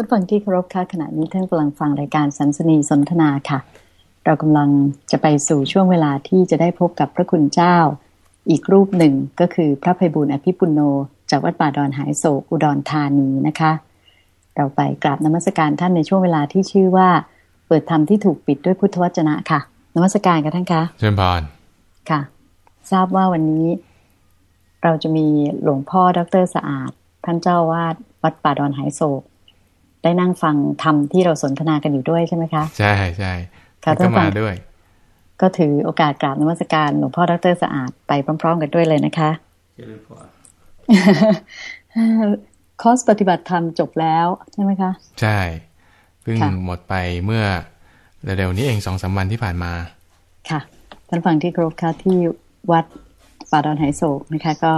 ท่านฟังที่เคารพค่ะขณะนี้ท่านกำลังฟังรายการสันสนีสนทนาค่ะ เรากำลังจะไปสู่ช่วงเวลาที่จะได้พบกับพระคุณเจ้า อีกรูปหนึ่งก็คือพระภัยบุญอภิปุโน จากวัดป่าดอนหายโศกอุดรธานีนะคะ เราไปกราบนมัสการท่านในช่วงเวลาที่ชื่อว่า เปิดธรรมที่ถูกปิดด้วยพุทธวจนะค่ะนมัสการกันท่านคะเชิญพานค่ะ ทราบว่าวันนี้เราจะมีหลวงพ่อดรสะอาด ท่านเจ้าวาดวัดป่าดอนหายโศก ได้นั่งฟังธรรมที่เราสนทนากันอยู่ด้วยใช่ไหมคะ ใช่ใช่ค่ะแล้วก็ท่านฟัมางด้วย ก็ถือโอกาสกราบนมัสการหลวงพ่อดรสะอาดไปพร้อม ๆ กันด้วยเลยนะคะคอร์สปฏิบัติธรรมจบแล้วใช่ไหมคะ ใช่เพิ่งค่ะหมดไปเมื่อเร็วๆนี้เองสองสามวันที่ผ่านมา ค่ะท่านฟังที่เคารพค่ะที่วัดป่าดอนไหโศกนะคะ ก็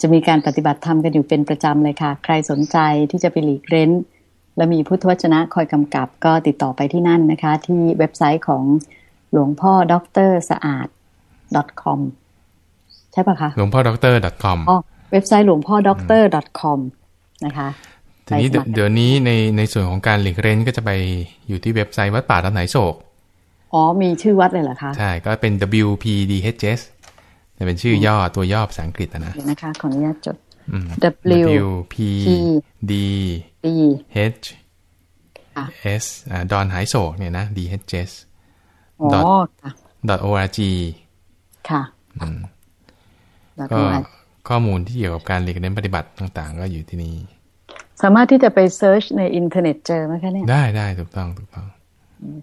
จะมีการปฏิบัติธรรมกันอยู่เป็นประจำเลยค่ะ ใครสนใจที่จะไปหลีกเร้น และมีพุทธวจนะคอยกำกับก็ติดต่อไปที่นั่นนะคะ ที่เว็บไซต์ของหลวงพ่อด็อกเตอร์สะอาด .com ใช่ปะคะหลวงพ่อด็อกเตอร์ .com อ๋อเว็บไซต์หลวงพ่อด็อกเตอร์ .com นะคะทีนี้ไปสมัครเดี๋ยวนี้ในในส่วนของการหลีกเร้นก็จะไปอยู่ที่เว็บไซต์วัดป่าตอนไหนโศก อ๋อ มีชื่อวัดเลยเหรอคะ ใช่ ก็เป็น WPDHS แต่เป็นชื่อย่อตัวย่อภาษาอังกฤษอะนะเดี๋ยวนะคะ ขออนุญาตจดอืม W WPD D H ค่ะ S อ่าดอนหายโศกเนี่ยนะ DHS อ๋อ dot ค่ะ .org ค่ะอืมแล้วก็ก็ข้อมูลที่เกี่ยวกับการหลีกเล่นปฏิบัติต่าง ๆ ก็อยู่ที่นี่ สามารถที่จะไป search ในอินเทอร์เน็ตเจอไหมคะเนี่ยได้ได้ถูกต้องถูกต้อง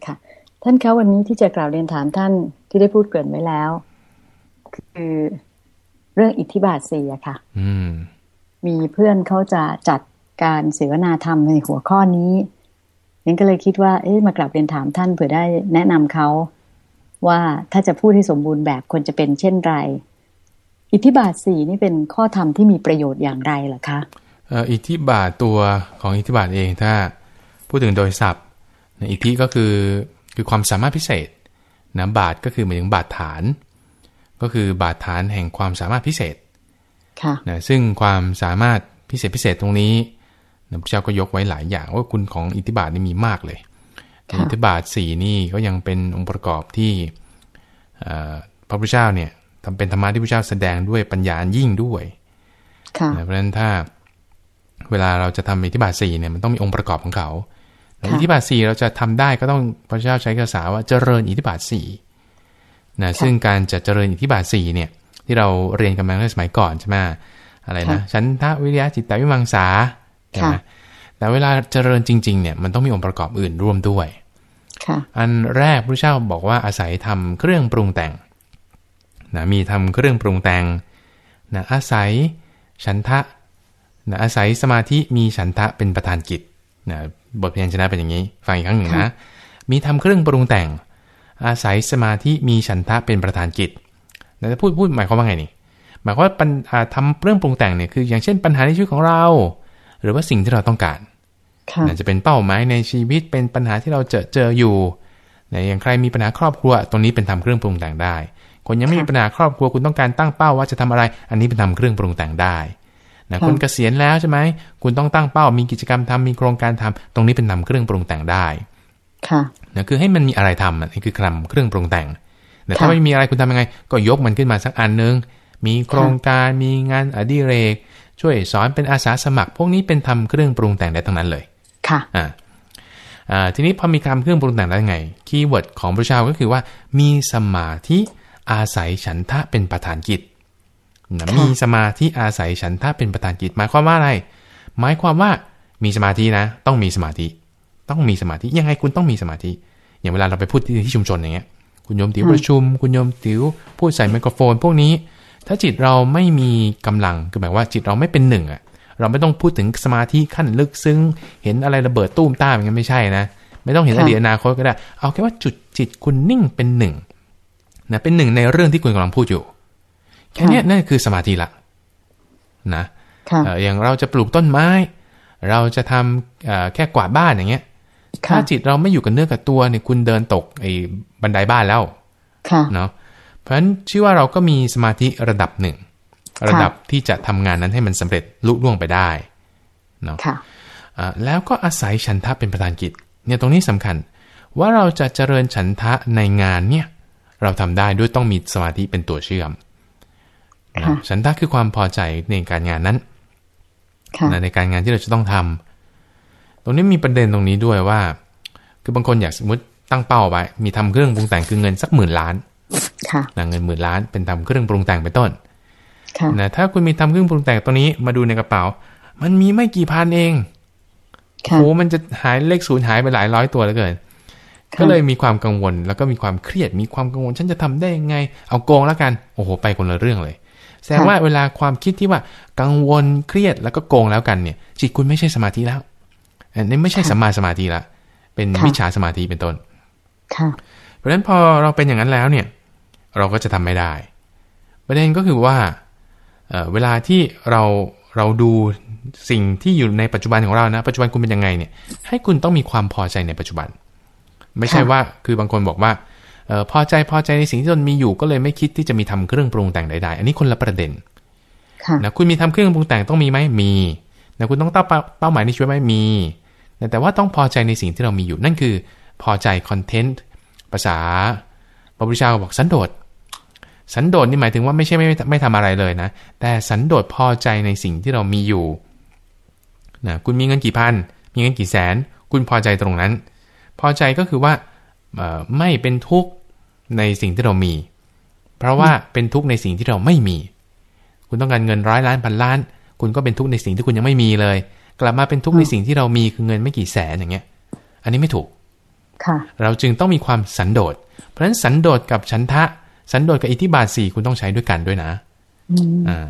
ค่ะ ท่านคะวันนี้ที่จะกล่าวเรียนถามท่านที่ได้พูดเกริ่นไว้แล้ว คือเรื่องอิทธิบาทสี่อะค่ะ อืมมีเพื่อนเขาจะจัด การเสวนาธรรมในหัวข้อนี้ยังก็เลยคิดว่า เอ๊ะมากราบเรียนถามท่านเผื่อได้แนะนำเขาว่าถ้าจะพูดให้สมบูรณ์แบบควรจะเป็นเช่นไร อิทธิบาทสี่นี่เป็นข้อธรรมที่มีประโยชน์อย่างไรเหรอคะเอ่ออิทธิบาทตัวของอิทธิบาทเองถ้าพูดถึงโดยศัพท์นะอิทธิก็คือคือความสามารถพิเศษนะบาทก็คือหมายถึงบาทฐาน ก็คือบาทฐานแห่งความสามารถพิเศษค่ะนะซึ่งความสามารถพิเศษพิเศษตรงนี้นะ พระเจ้าก็ยกไว้หลายอย่างว่าคุณของอิทธิบาทนี่มีมากเลยค่ะอิทธิบาทสี่นี่ก็ยังเป็นองค์ประกอบที่เอ่อพระพุทธเจ้าเนี่ยทำเป็นธรรมะที่พระเจ้าแสดงด้วยปัญญาอันยิ่งด้วยค่ะนะเพราะฉะนั้นถ้าเวลาเราจะทำอิทธิบาทสี่เนี่ยมันต้องมีองค์ประกอบของเขาค่ะอิทธิบาทสี่เราจะทำได้ก็ต้องพระเจ้าใช้ภาษาว่าเจริญอิทธิบาทสี่นะซึ่งการจะเจริญอิทธิบาทสี่เนี่ย ที่เราเรียนกันมาในสมัยก่อนใช่ไหมอะไรนะฉันทะวิริยะจิตตวิมังสา ใช่ไหมค่ะแต่เวลาเจริญจริง ๆ เนี่ยมันต้องมีองค์ประกอบอื่นร่วมด้วยค่ะอันแรกพระเจ้าบอกว่าอาศัยทำเครื่องปรุงแต่งนะมีทำเครื่องปรุงแต่งนะอาศัยฉันทะนะอาศัยสมาธิมีฉันทะเป็นประธานกิจนะบทพยัญชนะเป็นอย่างนี้ ฟังอีกครั้งหนึ่งนะ มีทำเครื่องปรุงแต่ง อาศัยสมาธิมีฉันทะเป็นประธานกิจนะจะพูดพูดหมายความว่าไงนี่ หมายความว่าปัญอ่าทำเรื่องปรุงแต่งเนี่ยคือ อย่างเช่นปัญหาในชีวิตของเรา หรือว่าสิ่งที่เราต้องการค่ะอาจจะเป็นเป้าหมายในชีวิตเป็นปัญหาที่เราเจอเจออยู่นะอย่างใครมีปัญหาครอบครัวตรงนี้เป็นทำเครื่องปรุงแต่งได้ คนยังไม่มีปัญหาครอบครัวคุณต้องการตั้งเป้าว่าจะทำอะไร อันนี้เป็นทำเครื่องปรุงแต่งได้นะคนเกษียณแล้วใช่ไหมคุณต้องตั้งเป้ามีกิจกรรมทำมีโครงการทำตรงนี้เป็นทำเครื่องปรุงแต่งได้ค่ะนะคือให้มันมีอะไรทำอะนี่คือคำเครื่องปรุงแต่งแต่ค่ะถ้าไม่มีอะไรคุณทำยังไง ก็ยกมันขึ้นมาสักอันนึงมีโครงการมีงานอดิเรก ช่วยสอนเป็นอาสาสมัคร พวกนี้เป็นทำเครื่องปรุงแต่งได้ทั้งนั้นเลย ค่ะ อ่าอ่าทีนี้พอมีคำเครื่องปรุงแต่งแล้วยังไง keyword ของพระเจ้าก็คือว่า มีสมาธิอาศัยฉันทะเป็นประธานกิจนะค่ะมีสมาธิอาศัยฉันทะเป็นประธานกิจหมายความว่าอะไร หมายความว่ามีสมาธินะ ต้องมีสมาธิ ต้องมีสมาธิยังไงคุณต้องมีสมาธิ อย่างเวลาเราไปพูดที่ที่ชุมชนอย่างเงี้ย คุณโยมติ๋วประชุม คุณโยมติ๋วพูดใส่ไมโครโฟน พวกนี้ ถ้าจิตเราไม่มีกำลังคือหมายว่าจิตเราไม่เป็นหนึ่งอะเราไม่ต้องพูดถึงสมาธิขั้นลึกซึ้งเห็นอะไรระเบิดตุ้มต้ามอย่างนั้นไม่ใช่นะไม่ต้องเห็นอค่ะดีตอนาคตก็ได้ เอาแค่ว่าจุดจิตคุณนิ่งเป็นหนึ่งนะเป็นหนึ่งในเรื่องที่คุณกำลังพูดอยู่แค่เนี้ยนั่นคือสมาธิละนะค่ะเอ่ออย่างเราจะปลูกต้นไม้ เราจะทำเอ่อแค่กวาดบ้านอย่างเงี้ยค่ะถ้าจิตเราไม่อยู่กับเนื้อกับตัวเนี่ยคุณเดินตกไอ้บันไดบ้านแล้วค่ะเนาะ เพราะฉะนั้นชื่อว่าเราก็มีสมาธิระดับหนึ่ง ระดับที่จะทำงานนั้นให้มันสำเร็จลุล่วงไปได้เนาะค่ะแล้วก็อาศัยฉันทะเป็นประธานกิจเนี่ยตรงนี้สำคัญว่าเราจะเจริญฉันทะในงานเนี่ยเราทำได้ด้วยต้องมีสมาธิเป็นตัวเชื่อมฉันทะคือความพอใจในการงานนั้นในการงานที่เราจะต้องทำตรงนี้มีประเด็นตรงนี้ด้วยว่า คือบางคนอยากสมมติตั้งเป้าไว้มีทำเครื่องปรุงแต่งคือเงินสักหมื่นล้าน นะเงินหมื่นล้านเป็นทำเครื่องปรุงแต่งเป็นต้นนะถ้าคุณมีทำเครื่องปรุงแต่งตัวนี้มาดูในกระเป๋า มันมีไม่กี่พันเองโอ้มันจะหายเลขศูนย์หายไปหลายร้อยตัวแล้วเกิน ก็เลยมีความกังวล แล้วก็มีความเครียดมีความกังวล ฉันจะทำได้ยังไง เอาโกงแล้วกัน โอ้โห ไปคนละเรื่องเลย แสดงว่าเวลาความคิดที่ว่ากังวลเครียดแล้วก็โกงแล้วกันเนี่ย จิตคุณไม่ใช่สมาธิแล้วอันนี้ไม่ใช่สัมมาสมาธิละเป็นวิชาสมาธิเป็นต้นเพราะฉะนั้นพอเราเป็นอย่างนั้นแล้วเนี่ย เราก็จะทำไม่ได้ ประเด็นก็คือว่าเวลาที่เราเราดูสิ่งที่อยู่ในปัจจุบันของเรานะ ปัจจุบันคุณเป็นยังไงเนี่ย ให้คุณต้องมีความพอใจในปัจจุบัน ไม่ใช่ว่าคือบางคนบอกว่าออพอใจพอใจในสิ่งที่ตนมีอยู่ก็เลยไม่คิดที่จะมีทำเครื่องปรุงแต่งใดๆ อันนี้คนละประเด็นนะคุณมีทำเครื่องปรุงแต่งต้องมีไหมมีนะคุณต้องตั้งเป้าหมายในชีวิตไหมมีแต่ว่าต้องพอใจในสิ่งที่เรามีอยู่นั่นคือ พอใจคอนเทนต์ภาษาพระพุทธเจ้าบอกสันโดษ สันโดษนี่หมายถึงว่าไม่ใช่ไม่ไม่ทำอะไรเลยนะ แต่สันโดษพอใจในสิ่งที่เรามีอยู่นะคุณมีเงินกี่พัน มีเงินกี่แสน คุณพอใจตรงนั้น พอใจก็คือว่าไม่เป็นทุกข์ในสิ่งที่เรามี เพราะว่าเป็นทุกข์ในสิ่งที่เราไม่มี คุณต้องการเงินร้อยล้านพันล้าน คุณก็เป็นทุกข์ในสิ่งที่คุณยังไม่มีเลย กลับมาเป็นทุกข์ในสิ่งที่เรามีคือเงินไม่กี่แสนอย่างเงี้ย อันนี้ไม่ถูกเราจึงต้องมีความสันโดษ เพราะฉะนั้นสันโดษกับฉันทะ สันโดษกับอิทธิบาทสี่คุณต้องใช้ด้วยกันด้วยนะอ่า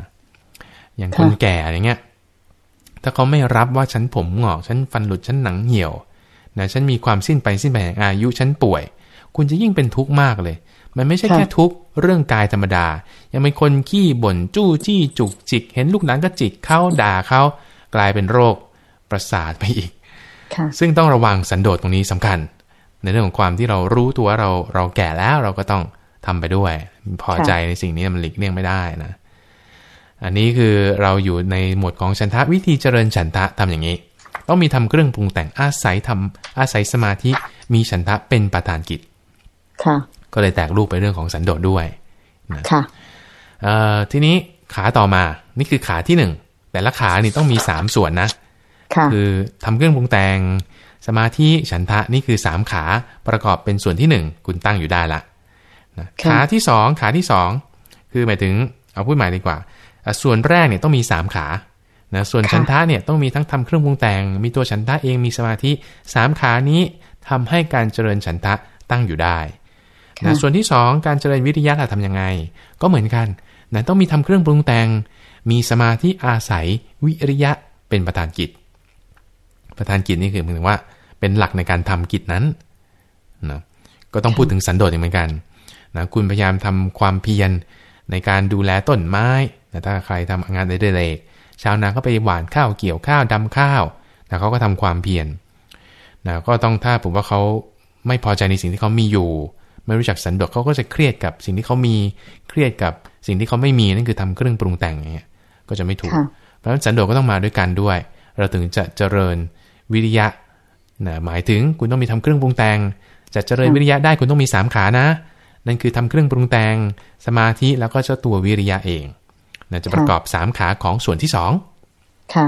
อย่างคนแก่อย่างเงี้ย ถ้าเขาไม่รับว่าฉันผมหงอก ฉันฟันหลุด ฉันหนังเหี่ยวนะฉันมีความสิ้นไปสิ้นไปแห่งอายุ ฉันป่วย คุณจะยิ่งเป็นทุกข์มากเลย มันไม่ใช่แค่ทุกข์เรื่องกายธรรมดา ยังเป็นคนขี้บ่นจู้จี้จุกจิก เห็นลูกหลานก็จิกเข้าด่าเขากลายเป็นโรคประสาทไปอีก ซึ่งต้องระวังสันโดษตรงนี้สำคัญ ในเรื่องของความที่เรารู้ตัวเราเราแก่แล้วเราก็ต้อง ทำไปด้วย พอใจในสิ่งนี้มันหลีกเลี่ยงไม่ได้นะ อันนี้คือเราอยู่ในหมวดของฉันทะวิธีเจริญฉันทะทำอย่างนี้ ต้องมีทำเครื่องปรุงแต่งอาศัยทำอาศัยสมาธิมีฉันทะเป็นประธานกิจค่ะ ก็เลยแตกลูกไปเรื่องของสันโดษด้วยนะค่ะทีนี้ขาต่อมา นี่คือขาที่หนึ่ง แต่ละขานี่ต้องมีสามส่วนนะค่ะคือทำเครื่องปรุงแต่ง สมาธิ ฉันทะ นี่คือสามขาประกอบเป็นส่วนที่หนึ่ง คุณตั้งอยู่ได้ละ นะขาที่สองขาที่สองคือหมายถึงเอาพูดหมายดีกว่า ส่วนแรกเนี่ยต้องมีสามขานะส่วนฉันทะเนี่ยต้องมีทั้งทำเครื่องปรุงแต่ง มีตัวฉันทะเองมีสมาธิสามขานี้ทำให้การเจริญฉันทะตั้งอยู่ได้นะส่วนที่สองการเจริญวิริยะทำยังไง ก็เหมือนกันนะต้องมีทำเครื่องปรุงแต่ง มีสมาธิอาศัยวิริยะเป็นประธานกิจ ประธานกิจนี่คือหมายถึงว่าเป็นหลักในการทำกิจนั้นนะก็ต้องพูดถึงสันโดษเหมือนกัน นะคุณพยายามทำความเพียรในการดูแลต้นไม้แต่ถ้าใครทำงานในเด็กชาวนาก็ไปหว่านข้าวเกี่ยวข้าวดำข้าวนะเขาก็ทำความเพียรนะก็ต้องถ้าผมว่าเขาไม่พอใจในสิ่งที่เขามีอยู่ ไม่รู้จักสันโดษเขาก็จะเครียดกับสิ่งที่เขามีเครียดกับสิ่งที่เขาไม่มีนั่นคือทำเครื่องปรุงแต่งอย่างเงี้ยก็จะไม่ถูก เพราะฉะนั้นสันโดษก็ต้องมาด้วยกันด้วย เราถึงจะเจริญวิริยะนะหมายถึงคุณต้องมีทำเครื่องปรุงแต่งจะเจริญวิริยะได้คุณต้องมีสามขานะ นั่นคือทำเครื่องปรุงแต่งสมาธิแล้วก็เจ้าตัววิริยะเองนะจะประกอบสามขาของส่วนที่สองค่ะ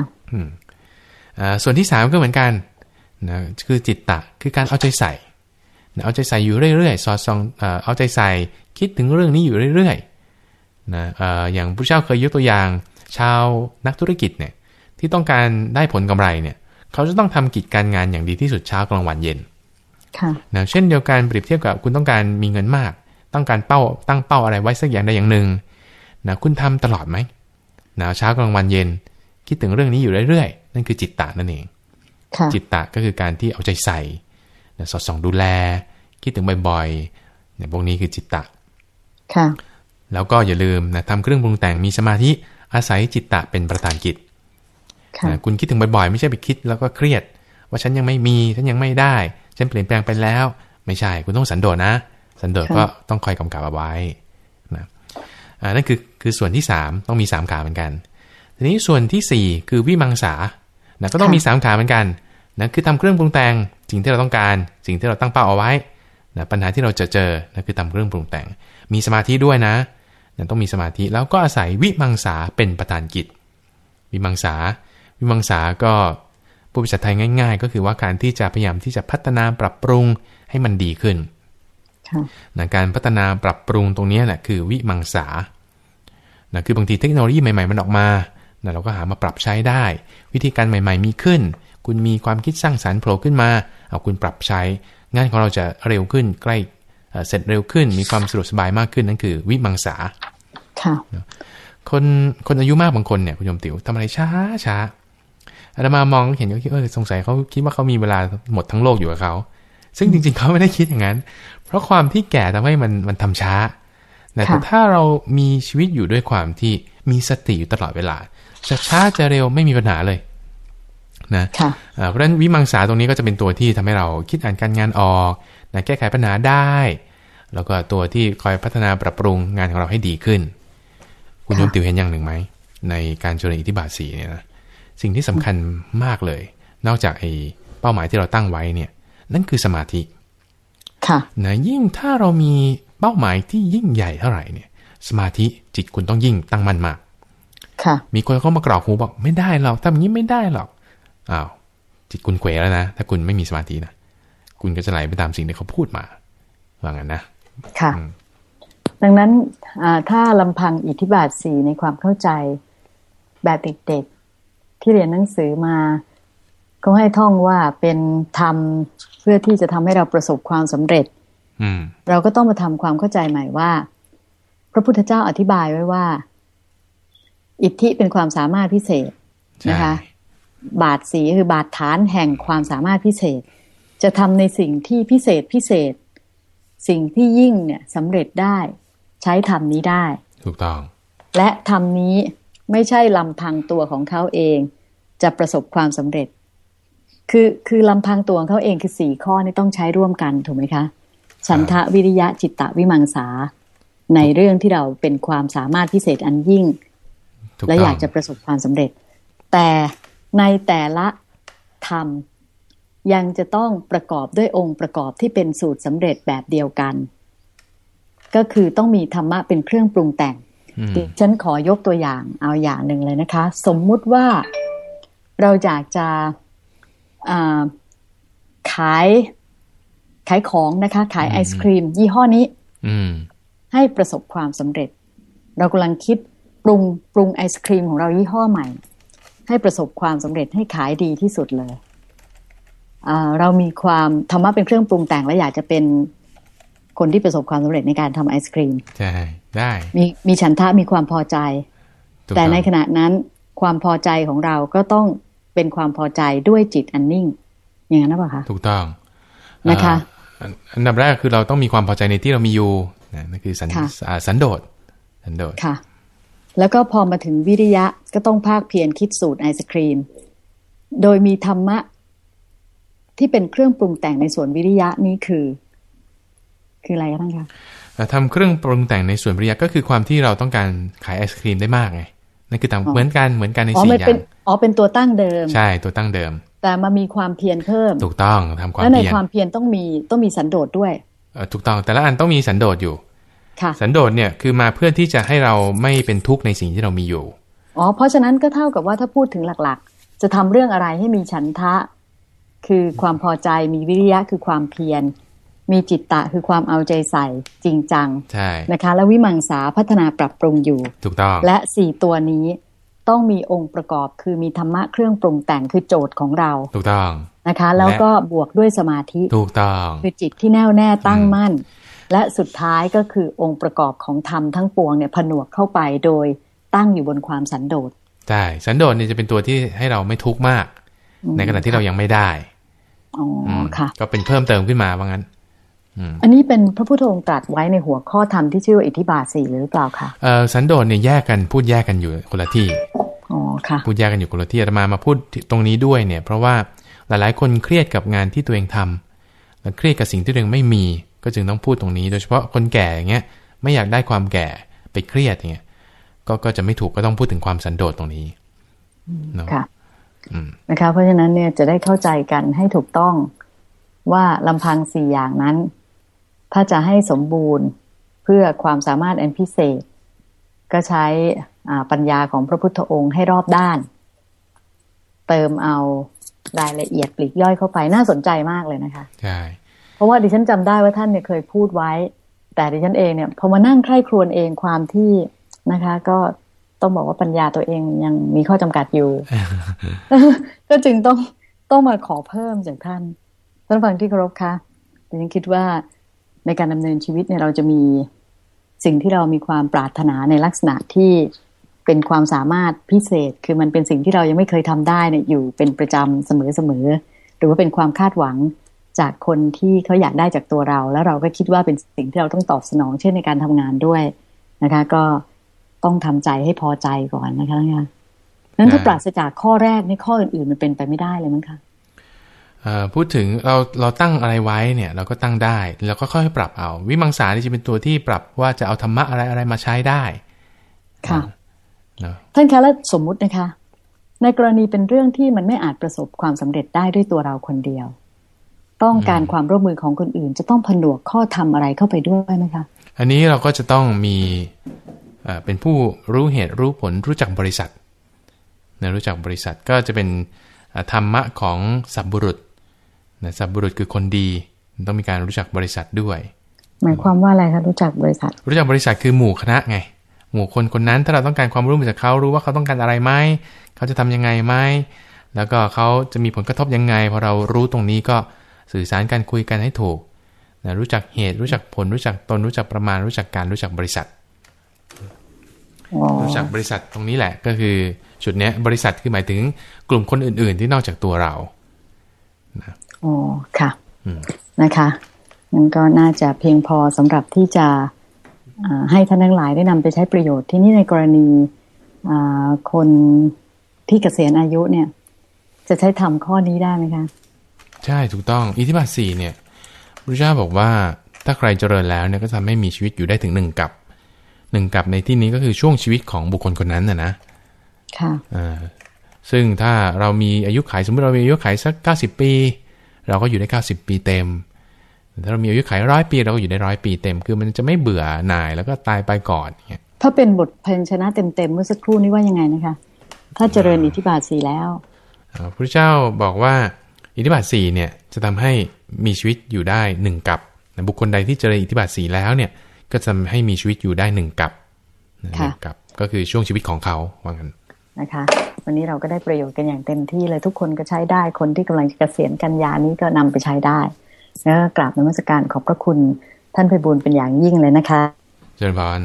ส่วนที่สามก็เหมือนกันนะคือจิตตะคือการเอาใจใส่นะเอาใจใส่อยู่เรื่อยๆสอดส่องเอาใจใส่คิดถึงเรื่องนี้อยู่เรื่อยๆนะอย่างพระเจ้าเคยยกตัวอย่าง ชาวนักธุรกิจเนี่ยที่ต้องการได้ผลกำไรเนี่ย เขาจะต้องทำกิจการงานอย่างดีที่สุดเช้ากลางวันเย็นนะเช่นเดียวกันเปรียบเทียบกับคุณต้องการมีเงินมาก ต้องการเป้าตั้งเป้าอะไรไว้สักอย่างใดอย่างหนึ่งนะคุณทำตลอดไหมนะเช้ากลางวันเย็น คิดถึงเรื่องนี้อยู่เรื่อยๆ นั่นคือจิตตะนั่นเองจิตตะก็คือการที่เอาใจใส่นะสอดส่องดูแล คิดถึงบ่อยๆเนี่ยพวกนี้คือจิตตะค่ะแล้วก็อย่าลืมนะทำเครื่องปรุงแต่งมีสมาธิอาศัยจิตตะเป็นประธานกิจนะคุณคิดถึงบ่อยๆ ไม่ใช่ไปคิดแล้วก็เครียด ว่าฉันยังไม่มีฉันยังไม่ได้ ฉันเปลี่ยนแปลงไปแล้ว ไม่ใช่คุณต้องสันโดษนะ สันโดษก็ต้องคอยกำกับเอาไว้อ่านั่นคือคือส่วนที่สามต้องมีสามขาเหมือนกัน ทีนี้ส่วนที่สี่คือวิมังสานะก็ต้องค่ะมีสามขาเหมือนกันนะคือทำเครื่องปรุงแต่งสิ่งที่เราต้องการ สิ่งที่เราตั้งเป้าเอาไว้นะปัญหาที่เราจะเจอนะคือทำเครื่องปรุงแต่ง มีสมาธิด้วยนะนะต้องมีสมาธิแล้วก็อาศัยวิมังสาเป็นประธานกิจ วิมังสา วิมังสาก็ผู้พิจารไทยง่าย ๆ ก็คือว่าการที่จะพยายามที่จะพัฒนาปรับปรุงให้มันดีขึ้นค่ะ นะการพัฒนาปรับปรุงตรงเนี้ยแหละคือวิมังสานะคือบางทีเทคโนโลยีใหม่ ๆ มันออกมานะเราก็หามาปรับใช้ได้ วิธีการใหม่ ๆ มีขึ้น คุณมีความคิดสร้างสารรค์โผล่ขึ้นมาเอาคุณปรับใช้ งานของเราจะเร็วขึ้นใกล้เอ่อเสร็จเร็วขึ้น มีความสะดวกสบายมากขึ้นนั่นคือวิมังสาค่ะคนคนอายุมากบางคนเนี่ยคุณโยมติ๋วทำอะไรช้าช้าอาตมามองเห็นก็คิดเออสงสัยเขาคิดว่าเขามีเวลาหมดทั้งโลกอยู่กับเขา ซึ่งจริงๆเขาไม่ได้คิดอย่างนั้น เพราะความที่แก่ทำให้มันมันทำช้าแต่ค่ะถ้าเรามีชีวิตอยู่ด้วยความที่มีสติอยู่ตลอดเวลาจะช้าจะเร็วไม่มีปัญหาเลยนะค่ะอ่าเพราะฉะนั้นวิมังสาตรงนี้ก็จะเป็นตัวที่ทำให้เราคิดอ่านการงานออกนะแก้ไขปัญหาได้ แล้วก็ตัวที่คอยพัฒนาปรับปรุงงานของเราให้ดีขึ้น คุณโยมค่ะติวเห็นอย่างหนึ่งไหม ในการเจริญอิทธิบาทสีเนี่ยนะสิ่งที่สำคัญมากเลย นอกจากไอ้เป้าหมายที่เราตั้งไว้เนี่ย นั่นคือสมาธิ ค่ะนะยิ่งถ้าเรามีเป้าหมายที่ยิ่งใหญ่เท่าไหร่เนี่ย สมาธิจิตคุณต้องยิ่งตั้งมั่นมาก ค่ะ มีคนเข้ามากรอกหูบอกไม่ได้หรอกทำอย่างนี้ไม่ได้หรอกอ้าวจิตคุณเขวแล้วนะ ถ้าคุณไม่มีสมาธินะคุณก็จะไหลไปตามสิ่งที่เขาพูดมาว่างั้นนะ ค่ะอืมดังนั้นอ่าถ้าลำพังอิทธิบาทสี่ในความเข้าใจแบบเด็กๆที่เรียนหนังสือมา ก็ให้ท่องว่าเป็นธรรมเพื่อที่จะทำให้เราประสบความสำเร็จ อืมเราก็ต้องมาทำความเข้าใจใหม่ว่า พระพุทธเจ้าอธิบายไว้ว่า อิทธิเป็นความสามารถพิเศษใช่นะคะ บาทสีคือบาทฐานแห่งความสามารถพิเศษ จะทำในสิ่งที่พิเศษพิเศษ สิ่งที่ยิ่งเนี่ยสำเร็จได้ ใช้ธรรมนี้ได้ ถูกต้อง และธรรมนี้ไม่ใช่ลำพังตัวของเขาเอง จะประสบความสำเร็จ คือคือลำพังตัวของเขาเองคือสี่ข้อนี่ต้องใช้ร่วมกันถูกไหมคะ ฉันทะวิริยะจิตตะวิมังสา ในเรื่องที่เราเป็นความสามารถพิเศษอันยิ่งถูกและต้องอยากจะประสบความสำเร็จ แต่ในแต่ละธรรมยังจะต้องประกอบด้วยองค์ประกอบที่เป็นสูตรสำเร็จแบบเดียวกัน ก็คือต้องมีธรรมะเป็นเครื่องปรุงแต่งอืมดิฉันขอยกตัวอย่างเอาอย่างหนึ่งเลยนะคะ สมมุติว่าเราอยากจะอ่า ขายขายของนะคะ ขายไอศครีม ยี่ห้อนี้อืมให้ประสบความสำเร็จ เรากำลังคิดปรุงปรุงไอศครีมของเรายี่ห้อใหม่ ให้ประสบความสำเร็จให้ขายดีที่สุดเลยอ่าเรามีความธรรมะเป็นเครื่องปรุงแต่งและอยากจะเป็นคนที่ประสบความสำเร็จในการทำไอศครีมใช่ได้มีมีฉันทะมีความพอใจถูกแต่องในขณะนั้นความพอใจของเราก็ต้อง เป็นความพอใจด้วยจิตอันนิ่ง อย่างนั้นหรือเปล่าคะถูกต้องนะคะอ่าอันอันดับแรกคือเราต้องมีความพอใจในที่เรามีอยู่นะนั่นคือสันค่ะอ่าสันโดษสันโดษค่ะ แล้วก็พอมาถึงวิริยะก็ต้องภาคเพียรคิดสูตรไอศครีม โดยมีธรรมะที่เป็นเครื่องปรุงแต่งในส่วนวิริยะนี้คือ คืออะไรกันบ้างคะอ่าทำเครื่องปรุงแต่งในส่วนปริยาก็คือความที่เราต้องการขายไอศครีมได้มากไง นั่นคือตามอ๋อเหมือนกันเหมือนกันในอ๋อสี่มันอย่าเป็นงอ๋อเป็นตัวตั้งเดิม ใช่ตัวตั้งเดิม แต่มามีความเพียรเพิ่ม ถูกต้องทำความและในเพียรความเพียรต้องมีต้องมีสันโดษด้วยเอ่อถูกต้องแต่ละอันต้องมีสันโดษอยู่ค่ะสันโดษเนี่ยคือมาเพื่อที่จะให้เราไม่เป็นทุกข์ในสิ่งที่เรามีอยู่อ๋อเพราะฉะนั้นก็เท่ากับว่าถ้าพูดถึงหลักๆ จะทำเรื่องอะไรให้มีฉันทะ คือความพอใจมีวิริยะคือความเพียร มีจิตตะคือความเอาใจใส่จริงจังใช่นะคะ และวิมังสาพัฒนาปรับปรุงอยู่ ถูกต้อง และสี่ตัวนี้ต้องมีองค์ประกอบคือมีธรรมะเครื่องปรุงแต่งคือโจทย์ของเรา ถูกต้องนะคะ แล้วก็บวกด้วยสมาธิถูกต้อง คือจิตที่แน่วแน่ตั้งมั่น และสุดท้ายก็คือองค์ประกอบของธรรมทั้งปวงเนี่ยผนวกเข้าไปโดยตั้งอยู่บนความสันโดษใช่สันโดษเนี่ยจะเป็นตัวที่ให้เราไม่ทุกข์มากอืมในขณะที่เรายังไม่ได้อ๋ออมค่ะ ก็เป็นเพิ่มเติมขึ้นมาว่างั้น อันนี้เป็นพระพุทธองค์ตรัสไว้ในหัวข้อธรรมที่ชื่อว่าอิทธิบาทสี่หรือเปล่าคะเอ่อสันโดษเนี่ยแยกกันพูดแยกกันอยู่คนละที่อ๋อค่ะพูดแยกกันอยู่คนละที่อาตมามาพูดตรงนี้ด้วยเนี่ย เพราะว่าหลายๆ คนเครียดกับงานที่ตัวเองทำและเครียดกับสิ่งที่ตัวเองไม่มี ก็จึงต้องพูดตรงนี้ โดยเฉพาะคนแก่อย่างเงี้ยไม่อยากได้ความแก่ไปเครียดอย่างเงี้ยก็ก็จะไม่ถูกก็ต้องพูดถึงความสันโดษตรงนี้เนาะค่ะนะคะเพราะฉะนั้นเนี่ยจะได้เข้าใจกันให้ถูกต้องว่าลำพังสี่อย่างนั้น ถ้าจะให้สมบูรณ์เพื่อความสามารถอันพิเศษ ก็ใช้ปัญญาของพระพุทธองค์ให้รอบด้าน เติมเอารายละเอียดปลีกย่อยเข้าไปน่าสนใจมากเลยนะคะใช่เพราะว่าดิฉันจำได้ว่าท่านเนี่ยเคยพูดไว้ แต่ดิฉันเองเนี่ยพอมานั่งใคร่ครวญเองความที่นะคะ ก็ต้องบอกว่าปัญญาตัวเองยังมีข้อจำกัดอยู่ ก็จึงต้องต้องมาขอเพิ่มจากท่านท่านฟังที่เคารพคะดิฉันคิดว่า ในการดำเนินชีวิตเนี่ยเราจะมีสิ่งที่เรามีความปรารถนาในลักษณะที่เป็นความสามารถพิเศษ คือมันเป็นสิ่งที่เรายังไม่เคยทำได้เนี่ยอยู่เป็นประจำเสมอๆหรือว่าเป็นความคาดหวังจากคนที่เขาอยากได้จากตัวเรา แล้วเราก็คิดว่าเป็นสิ่งที่เราต้องตอบสนอง เช่นในการทำงานด้วยนะคะ ก็ต้องทำใจให้พอใจก่อนนะคะท่านนั้นถ้าปราศจากข้อแรกในข้ออื่นๆมันเป็นไปไม่ได้เลยมั้งคะ พูดถึงเราเราตั้งอะไรไว้เนี่ยเราก็ตั้งได้แล้วก็ค่อยปรับเอา วิมังสาที่จะเป็นตัวที่ปรับว่าจะเอาธรรมะอะไรอะไรมาใช้ได้ค่ะท่านคะแล้วสมมุตินะคะ ในกรณีเป็นเรื่องที่มันไม่อาจประสบความสำเร็จได้ด้วยตัวเราคนเดียว ต้องการความร่วมมือของคนอื่น จะต้องผนวกข้อธรรมอะไรเข้าไปด้วยไหมคะ อันนี้เราก็จะต้องมีเป็นผู้รู้เหตุรู้ผลรู้จักบริษัทนะรู้จักบริษัทก็จะเป็นธรรมะของสับบุรุษ นะสับบุรุษคือคนดี ต้องมีการรู้จักบริษัทด้วย หมายความว่าอะไรคะรู้จักบริษัท รู้จักบริษัทคือหมู่คณะไง หมู่คนคนนั้นถ้าเราต้องการความรู้มาจากเขารู้ว่าเขาต้องการอะไรไหมเขาจะทำยังไงไหมแล้วก็เขาจะมีผลกระทบยังไงพอเรารู้ตรงนี้ก็สื่อสารการคุยกันให้ถูกนะรู้จักเหตุรู้จักผลรู้จักตนรู้จักประมาณรู้จักการรู้จักบริษัทรู้จักบริษัทตรงนี้แหละ ก็คือจุดเนี้ยบริษัทคือหมายถึงกลุ่มคนอื่น ๆ ที่นอกจากตัวเรา อ๋อค่ะนะคะงั้นก็น่าจะเพียงพอสำหรับที่จะให้ท่านทั้งหลายได้นำไปใช้ประโยชน์ที่นี่ในกรณีคนที่เกษียณอายุเนี่ย จะใช้ทำข้อนี้ได้ไหมคะ ใช่ถูกต้อง อิทธิบาทสี่เนี่ยพระเจ้าบอกว่าถ้าใครเจริญแล้วเนี่ยก็ทำให้มีชีวิตอยู่ได้ถึงหนึ่งกับหนึ่งกับในที่นี้ก็คือช่วงชีวิตของบุคคลคนนั้นน่ะนะ ค่ะอ่าซึ่งถ้าเรามีอายุขัยสมมติเรามีอายุขัยสักเก้าสิบปี เราก็อยู่ได้เก้าสิบปีเต็ม ถ้าเรามีอายุขัยร้อยปีเราก็อยู่ได้ร้อยปีเต็ม คือมันจะไม่เบื่อหน่ายแล้วก็ตายไปก่อนเงี้ยถ้าเป็นบทเพลงชนะเต็มๆเมื่อสักครู่นี้ว่ายังไงนะคะ ถ้าเจริญอิทธิบาทสีแล้วพระเจ้าบอกว่าอิทธิบาทสี่เนี่ยจะทำให้มีชีวิตอยู่ได้หนึ่งกับบุคคลใดที่เจริญอิทธิบาทสีแล้วเนี่ยก็จะให้มีชีวิตอยู่ได้หนึ่งกับหนึ่งกับ ก็คือช่วงชีวิตของเขาว่างั้น นะคะ วันนี้เราก็ได้ประโยชน์กันอย่างเต็มที่เลยทุกคนก็ใช้ได้คนที่กำลังจะเกษียณกันยานี้ก็นำไปใช้ได้แล้วกราบนมัสการขอบพระคุณท่านไพบุญเป็นอย่างยิ่งเลยนะคะเจริญพร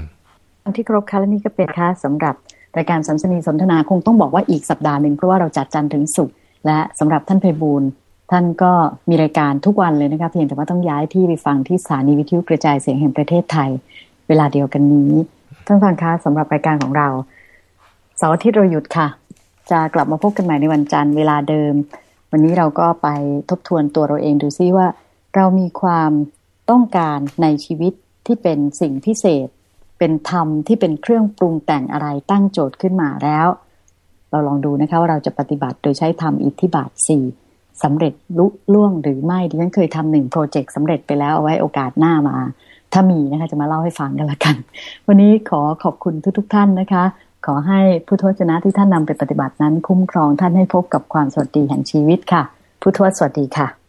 ที่ครบค่ะและนี่ก็เป็นค่ะสำหรับรายการสัมสนีสนทนาคงต้องบอกว่าอีกสัปดาห์หนึ่งเพราะว่าเราจัดจันทร์ถึงศุกร์และสำหรับท่านไพบูลท่านก็มีรายการทุกวันเลยนะคะเพียงแต่ว่าต้องย้ายที่ไปฟังที่สถานีวิทยุกระจายเสียงแห่งประเทศไทย เวลาเดียวกันนี้ท่านฟังคะสำหรับรายการของเรา เสาร์อาทิตย์เราหยุดค่ะ จะกลับมาพบกันใหม่ในวันจันทร์เวลาเดิม วันนี้เราก็ไปทบทวนตัวเราเองดูซิว่า เรามีความต้องการในชีวิตที่เป็นสิ่งพิเศษ เป็นธรรมที่เป็นเครื่องปรุงแต่งอะไรตั้งโจทย์ขึ้นมาแล้ว เราลองดูนะคะว่าเราจะปฏิบัติโดยใช้ธรรมอิทธิบาทสี่สำเร็จลุล่วงหรือไม่ดิฉันเคยทำหนึ่งโปรเจกต์สำเร็จไปแล้วเอาไว้โอกาสหน้ามา ถ้ามีนะคะจะมาเล่าให้ฟังกันละกัน วันนี้ขอขอบคุณทุกๆท่านนะคะ ขอให้ผู้ทวชนะที่ท่านนำไปปฏิบัตินั้น คุ้มครองท่านให้พบกับความสวัสดีแห่งชีวิตค่ะ ผู้ทวสวัสดีค่ะ